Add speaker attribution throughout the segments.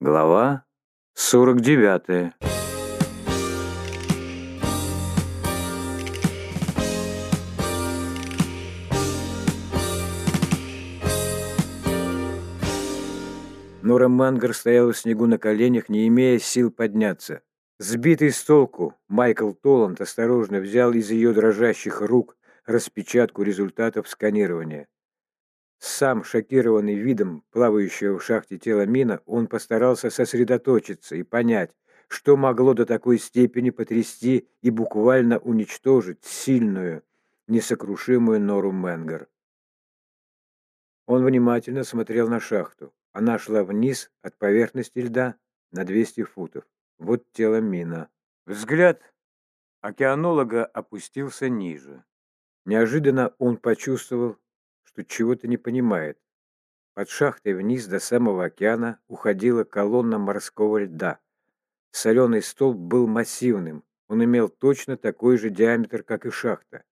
Speaker 1: Глава 49. Нора Мангер стояла в снегу на коленях, не имея сил подняться. Сбитый с толку, Майкл Толланд осторожно взял из ее дрожащих рук распечатку результатов сканирования. Сам, шокированный видом плавающего в шахте тела мина, он постарался сосредоточиться и понять, что могло до такой степени потрясти и буквально уничтожить сильную, несокрушимую Нору Менгер. Он внимательно смотрел на шахту. Она шла вниз от поверхности льда на 200 футов. Вот тело мина. Взгляд океанолога опустился ниже. Неожиданно он почувствовал, что чего-то не понимает. Под шахтой вниз до самого океана уходила колонна морского льда. Соленый столб был массивным, он имел точно такой же диаметр, как и шахта.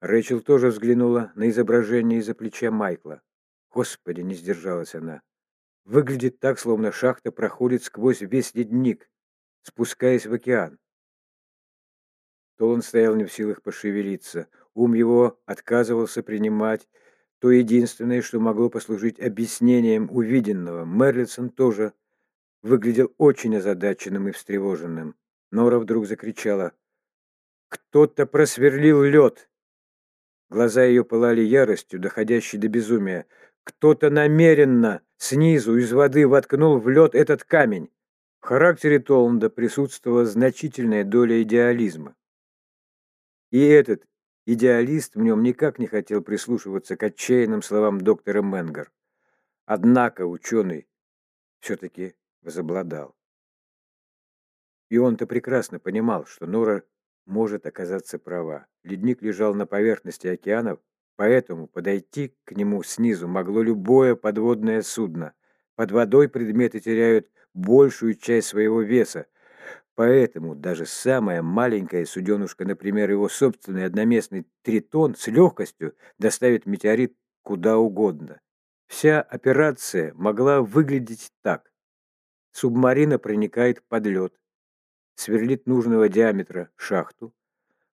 Speaker 1: Рэчел тоже взглянула на изображение из-за плеча Майкла. Господи, не сдержалась она. Выглядит так, словно шахта проходит сквозь весь ледник, спускаясь в океан. То он стоял не в силах пошевелиться. Ум его отказывался принимать то единственное, что могло послужить объяснением увиденного. Мерлисон тоже выглядел очень озадаченным и встревоженным. Нора вдруг закричала. «Кто-то просверлил лед!» Глаза ее пылали яростью, доходящей до безумия. «Кто-то намеренно снизу из воды воткнул в лед этот камень!» В характере Толланда присутствовала значительная доля идеализма. И этот идеалист в нем никак не хотел прислушиваться к отчаянным словам доктора Менгер. Однако ученый все-таки возобладал. И он-то прекрасно понимал, что Нора может оказаться права. Ледник лежал на поверхности океана, поэтому подойти к нему снизу могло любое подводное судно. Под водой предметы теряют большую часть своего веса, Поэтому даже самая маленькая суденушка, например, его собственный одноместный тритон, с легкостью доставит метеорит куда угодно. Вся операция могла выглядеть так. Субмарина проникает под лед, сверлит нужного диаметра шахту,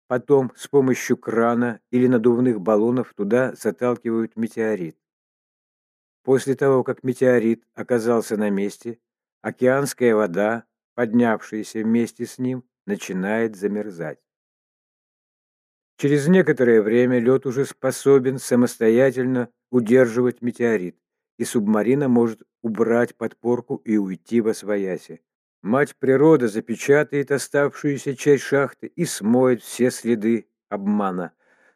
Speaker 1: потом с помощью крана или надувных баллонов туда заталкивают метеорит. После того, как метеорит оказался на месте, океанская вода поднявшаяся вместе с ним, начинает замерзать. Через некоторое время лед уже способен самостоятельно удерживать метеорит, и субмарина может убрать подпорку и уйти во свояси. Мать природа запечатает оставшуюся часть шахты и смоет все следы обмана.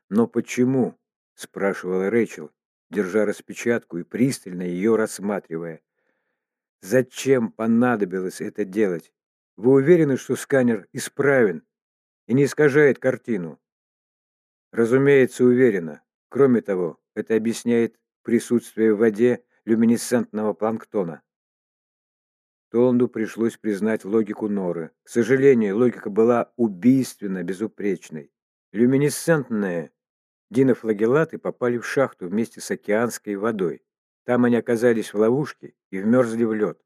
Speaker 1: «Но почему?» – спрашивала Рэйчел, держа распечатку и пристально ее рассматривая. Зачем понадобилось это делать? Вы уверены, что сканер исправен и не искажает картину? Разумеется, уверена. Кроме того, это объясняет присутствие в воде люминесцентного планктона. Толанду пришлось признать логику Норы. К сожалению, логика была убийственно безупречной. Люминесцентные динофлагеллаты попали в шахту вместе с океанской водой. Там они оказались в ловушке и вмерзли в лед.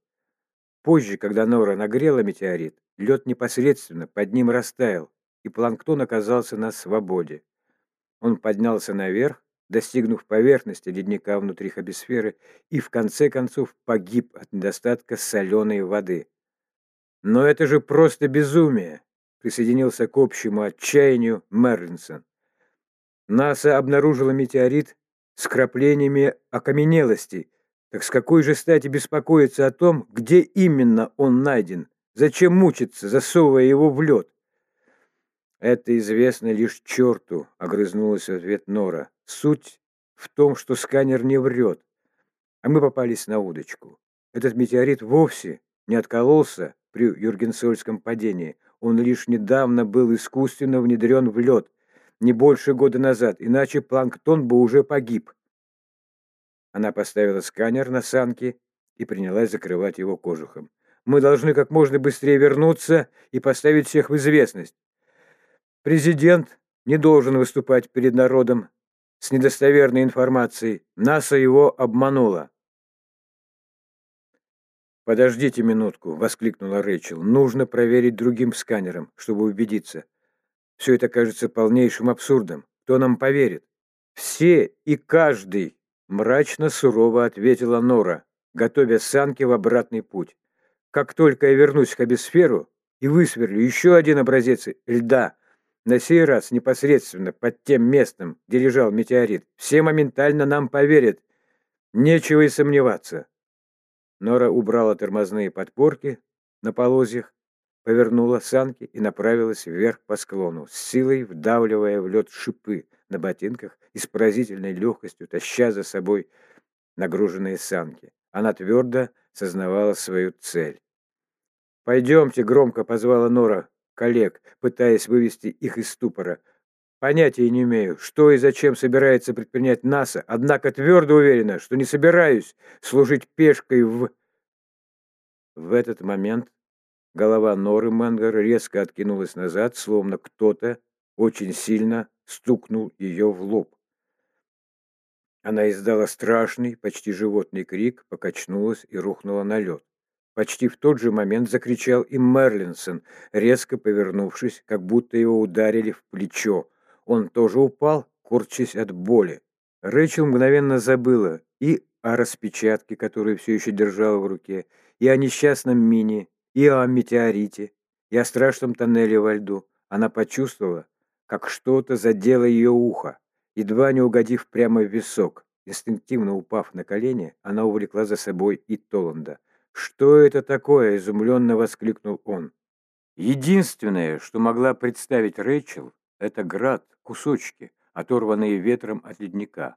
Speaker 1: Позже, когда Нора нагрела метеорит, лед непосредственно под ним растаял, и планктон оказался на свободе. Он поднялся наверх, достигнув поверхности ледника внутри хабисферы, и в конце концов погиб от недостатка соленой воды. «Но это же просто безумие!» присоединился к общему отчаянию Мерлинсон. НАСА обнаружила метеорит с краплениями окаменелости. Так с какой же стати беспокоиться о том, где именно он найден? Зачем мучиться, засовывая его в лед? Это известно лишь черту, огрызнулась в ответ Нора. Суть в том, что сканер не врет. А мы попались на удочку. Этот метеорит вовсе не откололся при Юргенсольском падении. Он лишь недавно был искусственно внедрен в лед, не больше года назад, иначе планктон бы уже погиб. Она поставила сканер на санки и принялась закрывать его кожухом. Мы должны как можно быстрее вернуться и поставить всех в известность. Президент не должен выступать перед народом с недостоверной информацией. НАСА его обманула. «Подождите минутку!» — воскликнула Рэйчел. «Нужно проверить другим сканером, чтобы убедиться. Все это кажется полнейшим абсурдом. Кто нам поверит?» «Все и каждый!» — мрачно-сурово ответила Нора, готовя санки в обратный путь. «Как только я вернусь к обесферу и высверлю еще один образец льда, на сей раз непосредственно под тем местом, где лежал метеорит, все моментально нам поверят. Нечего и сомневаться». Нора убрала тормозные подпорки на полозьях, повернула санки и направилась вверх по склону, с силой вдавливая в лед шипы на ботинках и с поразительной легкостью таща за собой нагруженные санки. Она твердо сознавала свою цель. «Пойдемте», — громко позвала Нора коллег, пытаясь вывести их из ступора. Понятия не имею, что и зачем собирается предпринять НАСА, однако твердо уверена, что не собираюсь служить пешкой в... В этот момент голова Норы Мангар резко откинулась назад, словно кто-то очень сильно стукнул ее в лоб. Она издала страшный, почти животный крик, покачнулась и рухнула на лед. Почти в тот же момент закричал и Мерлинсон, резко повернувшись, как будто его ударили в плечо. Он тоже упал, корчась от боли. Рэйчел мгновенно забыла и о распечатке, которую все еще держала в руке, и о несчастном Мини, и о метеорите, и о страшном тоннеле во льду. Она почувствовала, как что-то задело ее ухо, едва не угодив прямо в висок. Инстинктивно упав на колени, она увлекла за собой и Толанда. «Что это такое?» – изумленно воскликнул он. Единственное, что могла представить Рэйчел, это град, кусочки, оторванные ветром от ледника.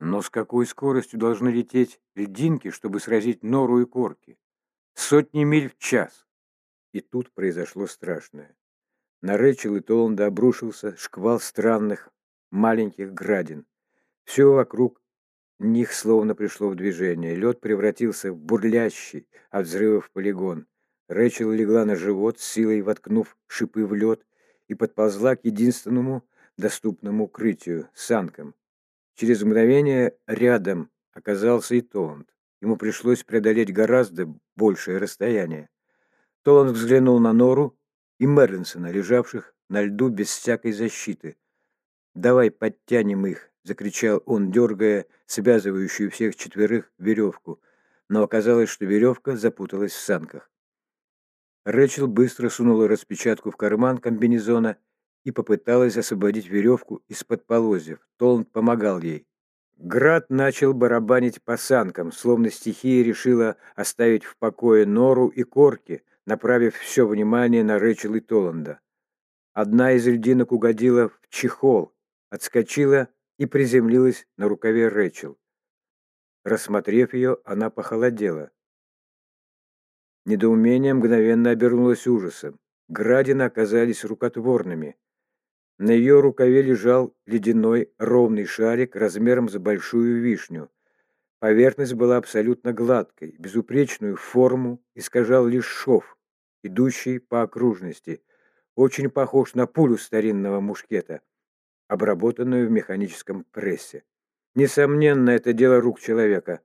Speaker 1: Но с какой скоростью должны лететь льдинки, чтобы сразить нору и корки? Сотни миль в час. И тут произошло страшное. На Рэчел и Толанда обрушился шквал странных маленьких градин. Все вокруг них словно пришло в движение. Лед превратился в бурлящий от взрывов полигон. Рэчел легла на живот, силой воткнув шипы в лед, и подползла к единственному доступному укрытию – санкам. Через мгновение рядом оказался и Толанд. Ему пришлось преодолеть гораздо большее расстояние. Толанд взглянул на Нору и Мерлинсона, лежавших на льду без всякой защиты. «Давай подтянем их!» — закричал он, дергая связывающую всех четверых веревку. Но оказалось, что веревка запуталась в санках. Рэчел быстро сунула распечатку в карман комбинезона и попыталась освободить веревку из-под полозьев. Толанд помогал ей. Град начал барабанить по санкам, словно стихия решила оставить в покое нору и корки, направив все внимание на Рэчел и Толанда. Одна из льдинок угодила в чехол, отскочила и приземлилась на рукаве Рэчел. Рассмотрев ее, она похолодела. Недоумение мгновенно обернулось ужасом. Градины оказались рукотворными. На ее рукаве лежал ледяной ровный шарик размером с большую вишню. Поверхность была абсолютно гладкой, безупречную форму искажал лишь шов, идущий по окружности, очень похож на пулю старинного мушкета, обработанную в механическом прессе. Несомненно, это дело рук человека.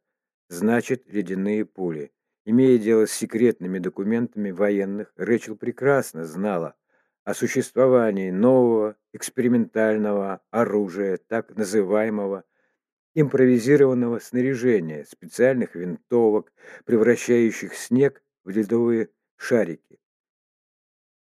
Speaker 1: Значит, ледяные пули. Имея дело с секретными документами военных, Рэчел прекрасно знала о существовании нового экспериментального оружия, так называемого импровизированного снаряжения, специальных винтовок, превращающих снег в ледовые шарики,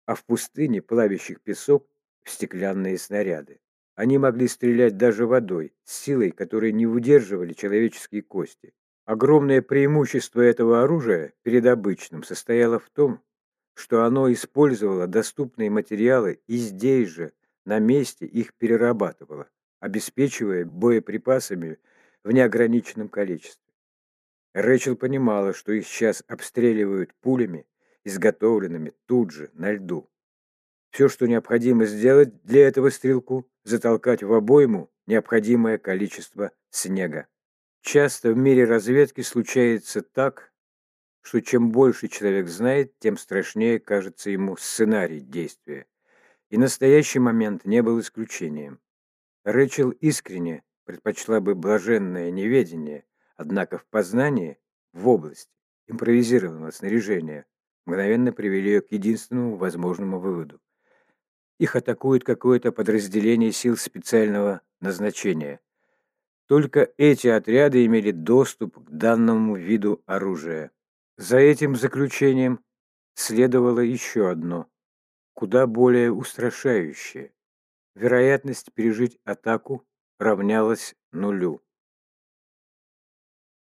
Speaker 1: а в пустыне плавящих песок в стеклянные снаряды. Они могли стрелять даже водой, с силой, которой не выдерживали человеческие кости. Огромное преимущество этого оружия перед обычным состояло в том, что оно использовало доступные материалы и здесь же, на месте, их перерабатывало, обеспечивая боеприпасами в неограниченном количестве. Рэчел понимала, что их сейчас обстреливают пулями, изготовленными тут же, на льду. Все, что необходимо сделать для этого стрелку, затолкать в обойму необходимое количество снега. Часто в мире разведки случается так, что чем больше человек знает, тем страшнее кажется ему сценарий действия. И настоящий момент не был исключением. Рэчел искренне предпочла бы блаженное неведение, однако в познании, в области, импровизированного снаряжения, мгновенно привели ее к единственному возможному выводу. Их атакует какое-то подразделение сил специального назначения. Только эти отряды имели доступ к данному виду оружия. За этим заключением следовало еще одно, куда более устрашающее. Вероятность пережить атаку равнялась нулю.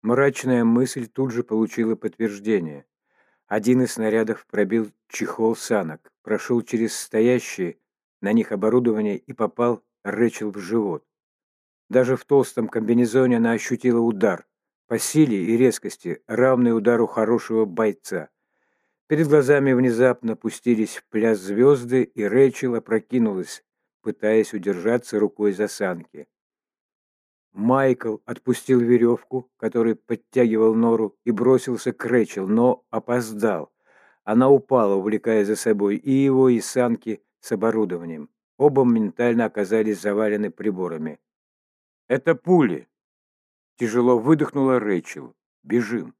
Speaker 1: Мрачная мысль тут же получила подтверждение. Один из снарядов пробил чехол санок, прошел через стоящее на них оборудование и попал Рэчел в живот. Даже в толстом комбинезоне она ощутила удар, по силе и резкости, равный удару хорошего бойца. Перед глазами внезапно пустились в пляс звезды, и Рэчел опрокинулась, пытаясь удержаться рукой за санки. Майкл отпустил веревку, которой подтягивал нору, и бросился к Рэчел, но опоздал. Она упала, увлекая за собой и его, и санки с оборудованием. Оба моментально оказались завалены приборами. «Это пули!» Тяжело выдохнула Рэчел. «Бежим!»